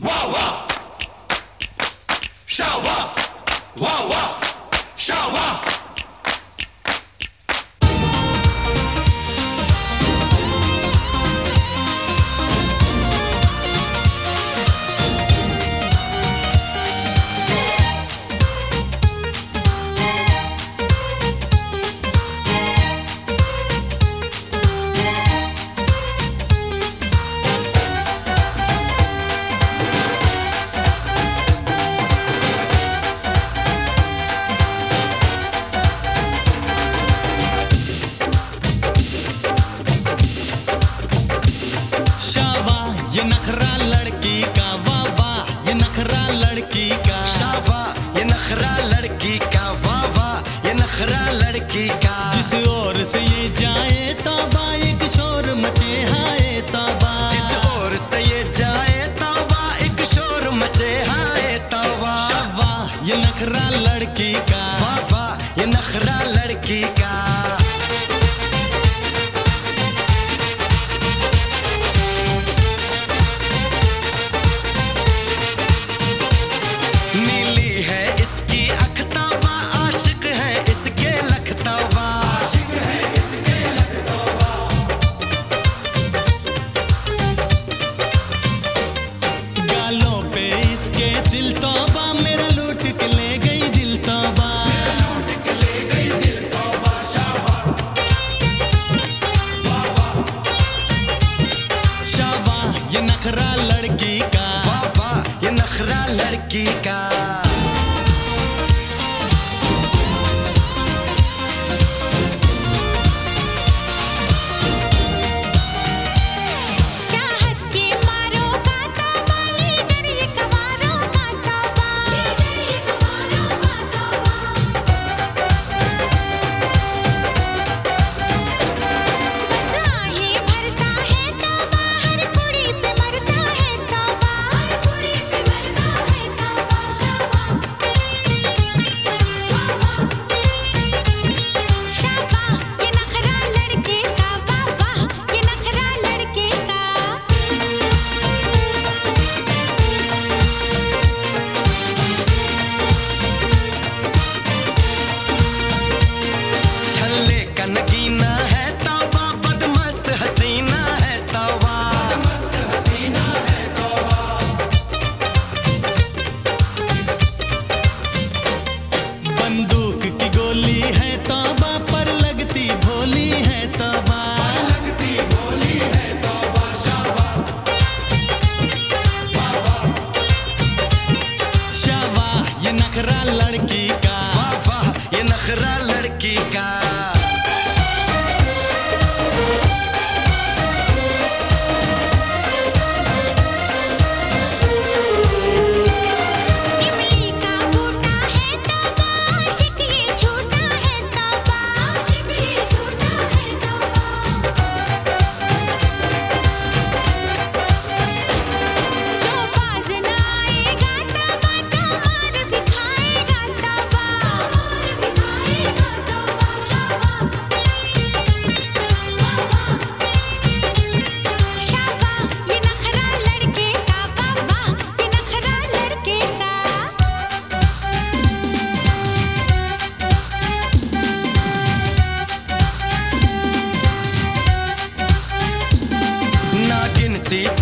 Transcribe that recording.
Wow, wow. Shower. Wow. ये नखरा लड़की का वाह ये नखरा लड़की का शाबा ये नखरा लड़की का वाह ये नखरा लड़की का। जिस ओर से ये जाए तौबा, एक शोर मचे हाय तौबा। जिस ओर से ये जाए तौबा, एक शोर मचे हाय तौबा। ये नखरा लड़की का वाह ये नखरा लड़की का। नखरा लड़की का। वाह वाह। ये नखरा लड़की का। see